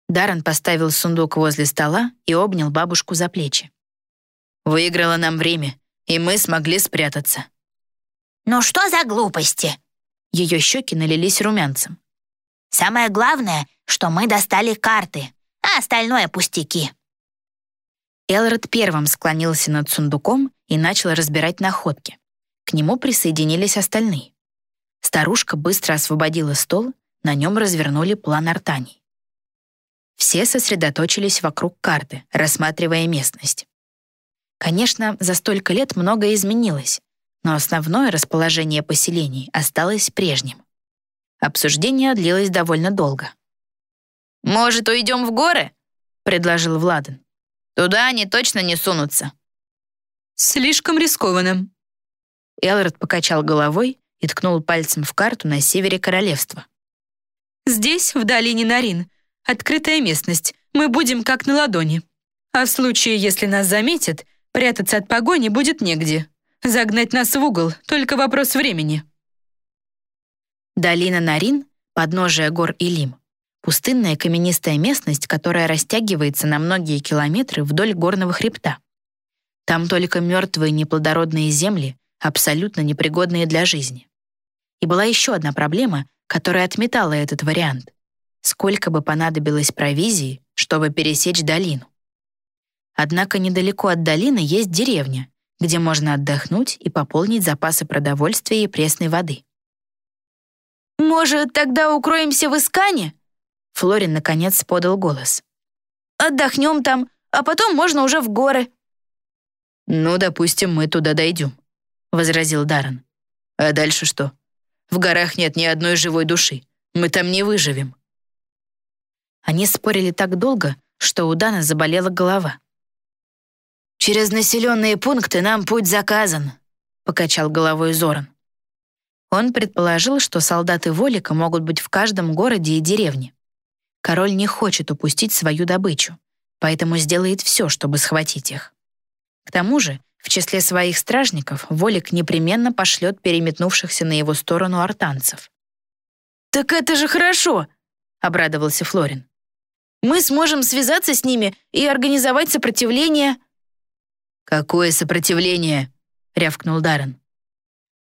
Даррен поставил сундук возле стола и обнял бабушку за плечи. «Выиграла нам время, и мы смогли спрятаться». «Ну что за глупости?» Ее щеки налились румянцем. «Самое главное, что мы достали карты, а остальное пустяки». Элрод первым склонился над сундуком и начал разбирать находки. К нему присоединились остальные. Старушка быстро освободила стол, на нем развернули план Артаний. Все сосредоточились вокруг карты, рассматривая местность. Конечно, за столько лет многое изменилось, но основное расположение поселений осталось прежним. Обсуждение длилось довольно долго. «Может, уйдем в горы?» — предложил Владан. Туда они точно не сунутся». «Слишком рискованно». Элрод покачал головой и ткнул пальцем в карту на севере королевства. «Здесь, в долине Нарин, открытая местность. Мы будем как на ладони. А в случае, если нас заметят, прятаться от погони будет негде. Загнать нас в угол — только вопрос времени». Долина Нарин, подножие гор Илим, Пустынная каменистая местность, которая растягивается на многие километры вдоль горного хребта. Там только мертвые неплодородные земли, абсолютно непригодные для жизни. И была еще одна проблема, которая отметала этот вариант. Сколько бы понадобилось провизии, чтобы пересечь долину? Однако недалеко от долины есть деревня, где можно отдохнуть и пополнить запасы продовольствия и пресной воды. «Может, тогда укроемся в Искане?» Флорин наконец подал голос. «Отдохнем там, а потом можно уже в горы». «Ну, допустим, мы туда дойдем», — возразил Даррен. «А дальше что? В горах нет ни одной живой души. Мы там не выживем». Они спорили так долго, что у Дана заболела голова. «Через населенные пункты нам путь заказан», — покачал головой Зоран. Он предположил, что солдаты Волика могут быть в каждом городе и деревне. Король не хочет упустить свою добычу, поэтому сделает все, чтобы схватить их. К тому же, в числе своих стражников Волик непременно пошлет переметнувшихся на его сторону артанцев. «Так это же хорошо!» — обрадовался Флорин. «Мы сможем связаться с ними и организовать сопротивление». «Какое сопротивление?» — рявкнул Даррен.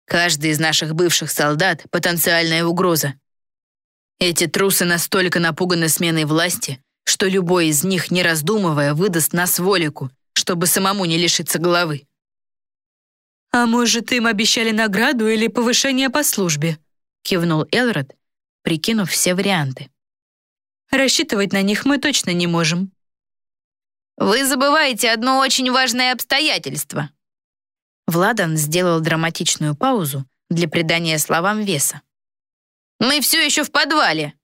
«Каждый из наших бывших солдат — потенциальная угроза. Эти трусы настолько напуганы сменой власти, что любой из них, не раздумывая, выдаст нас волику, чтобы самому не лишиться головы. «А может, им обещали награду или повышение по службе?» кивнул Элрод, прикинув все варианты. «Рассчитывать на них мы точно не можем». «Вы забываете одно очень важное обстоятельство». Владан сделал драматичную паузу для придания словам веса. Мы все еще в подвале».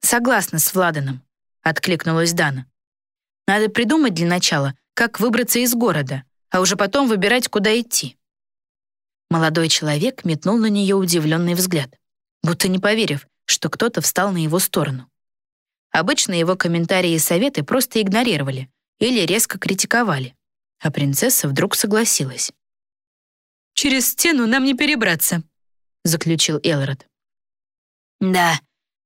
«Согласна с Владаном», — откликнулась Дана. «Надо придумать для начала, как выбраться из города, а уже потом выбирать, куда идти». Молодой человек метнул на нее удивленный взгляд, будто не поверив, что кто-то встал на его сторону. Обычно его комментарии и советы просто игнорировали или резко критиковали, а принцесса вдруг согласилась. «Через стену нам не перебраться», — заключил Элрод. «Да,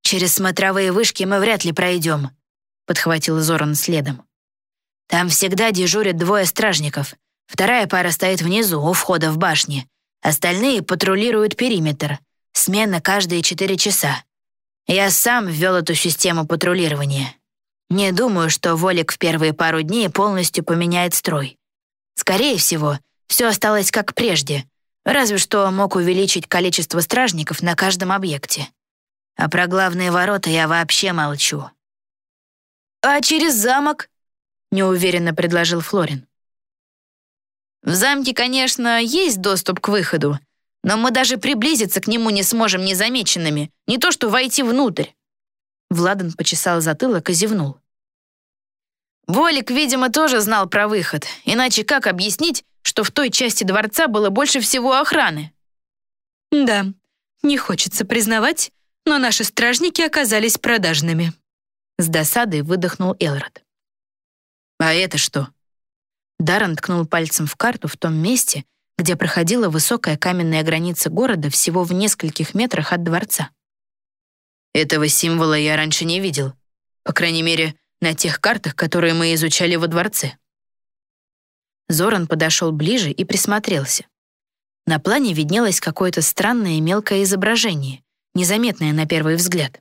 через смотровые вышки мы вряд ли пройдем», — подхватил Зоран следом. «Там всегда дежурят двое стражников. Вторая пара стоит внизу, у входа в башне. Остальные патрулируют периметр. Смена каждые четыре часа. Я сам ввел эту систему патрулирования. Не думаю, что Волик в первые пару дней полностью поменяет строй. Скорее всего, все осталось как прежде, разве что мог увеличить количество стражников на каждом объекте. А про главные ворота я вообще молчу. «А через замок?» — неуверенно предложил Флорин. «В замке, конечно, есть доступ к выходу, но мы даже приблизиться к нему не сможем незамеченными, не то что войти внутрь». Владан почесал затылок и зевнул. Волик, видимо, тоже знал про выход, иначе как объяснить, что в той части дворца было больше всего охраны? Да, не хочется признавать, но наши стражники оказались продажными. С досадой выдохнул Элрод. «А это что?» Даррен ткнул пальцем в карту в том месте, где проходила высокая каменная граница города всего в нескольких метрах от дворца. Этого символа я раньше не видел. По крайней мере, на тех картах, которые мы изучали во дворце. Зоран подошел ближе и присмотрелся. На плане виднелось какое-то странное мелкое изображение, незаметное на первый взгляд.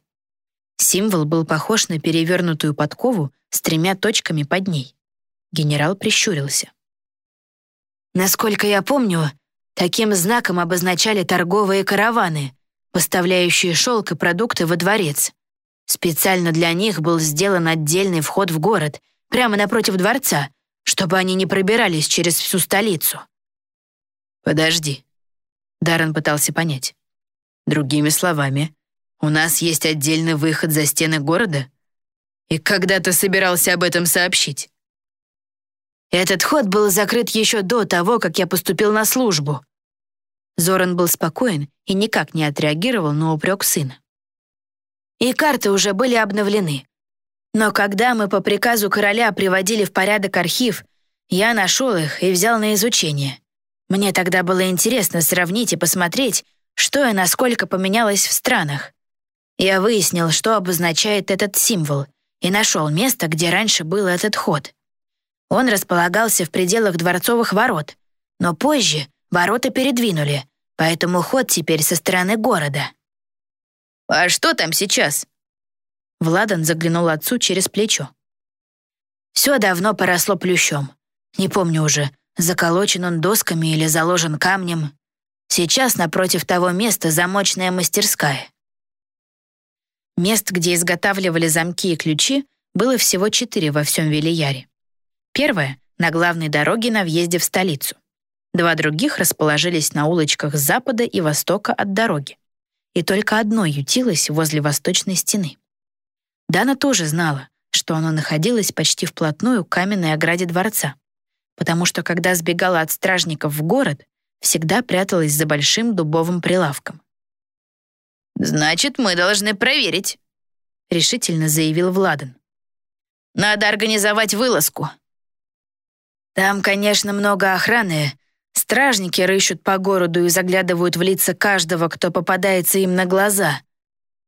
Символ был похож на перевернутую подкову с тремя точками под ней. Генерал прищурился. Насколько я помню, таким знаком обозначали торговые караваны, поставляющие шелк и продукты во дворец. Специально для них был сделан отдельный вход в город, прямо напротив дворца, чтобы они не пробирались через всю столицу. «Подожди», — Даррен пытался понять. «Другими словами, у нас есть отдельный выход за стены города? И когда ты собирался об этом сообщить?» Этот ход был закрыт еще до того, как я поступил на службу. Зоран был спокоен и никак не отреагировал на упрек сына. И карты уже были обновлены. Но когда мы по приказу короля приводили в порядок архив, я нашел их и взял на изучение. Мне тогда было интересно сравнить и посмотреть, что и насколько поменялось в странах. Я выяснил, что обозначает этот символ, и нашел место, где раньше был этот ход. Он располагался в пределах дворцовых ворот, но позже ворота передвинули, поэтому ход теперь со стороны города. «А что там сейчас?» Владан заглянул отцу через плечо. Все давно поросло плющом. Не помню уже, заколочен он досками или заложен камнем. Сейчас напротив того места замочная мастерская. Мест, где изготавливали замки и ключи, было всего четыре во всем Велияре. Первое — на главной дороге на въезде в столицу. Два других расположились на улочках с запада и востока от дороги. И только одно ютилось возле восточной стены. Дана тоже знала, что оно находилось почти вплотную к каменной ограде дворца, потому что, когда сбегала от стражников в город, всегда пряталась за большим дубовым прилавком. «Значит, мы должны проверить», — решительно заявил Владан. «Надо организовать вылазку». Там, конечно, много охраны. Стражники рыщут по городу и заглядывают в лица каждого, кто попадается им на глаза.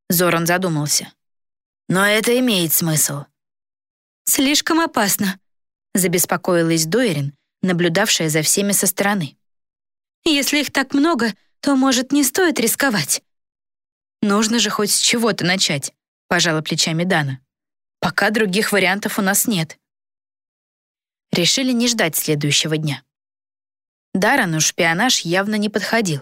Зоран задумался. Но это имеет смысл. «Слишком опасно», — забеспокоилась Дойрин, наблюдавшая за всеми со стороны. «Если их так много, то, может, не стоит рисковать». «Нужно же хоть с чего-то начать», — пожала плечами Дана. «Пока других вариантов у нас нет» решили не ждать следующего дня. Дарану шпионаж явно не подходил.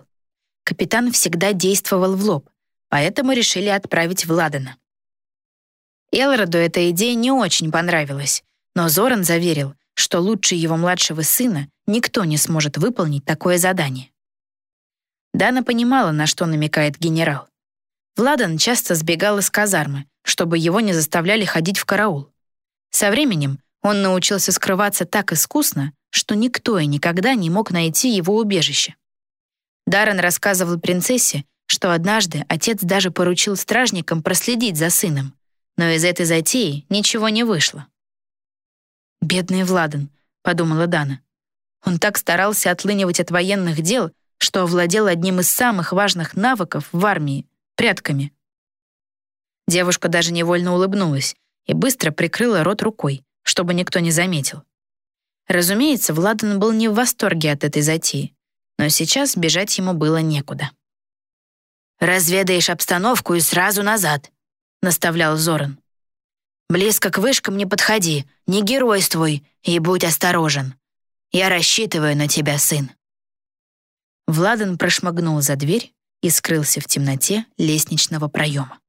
Капитан всегда действовал в лоб, поэтому решили отправить Владана. Элроду эта идея не очень понравилась, но Зоран заверил, что лучше его младшего сына никто не сможет выполнить такое задание. Дана понимала, на что намекает генерал. Владан часто сбегал из казармы, чтобы его не заставляли ходить в караул. Со временем он научился скрываться так искусно, что никто и никогда не мог найти его убежище. Даррен рассказывал принцессе, что однажды отец даже поручил стражникам проследить за сыном, но из этой затеи ничего не вышло. «Бедный Владан», — подумала Дана. Он так старался отлынивать от военных дел, что овладел одним из самых важных навыков в армии — прятками. Девушка даже невольно улыбнулась и быстро прикрыла рот рукой, чтобы никто не заметил. Разумеется, Владан был не в восторге от этой затеи, но сейчас бежать ему было некуда. «Разведаешь обстановку и сразу назад», — наставлял Зоран. «Близко к вышкам не подходи, не геройствуй и будь осторожен. Я рассчитываю на тебя, сын». Владан прошмыгнул за дверь и скрылся в темноте лестничного проема.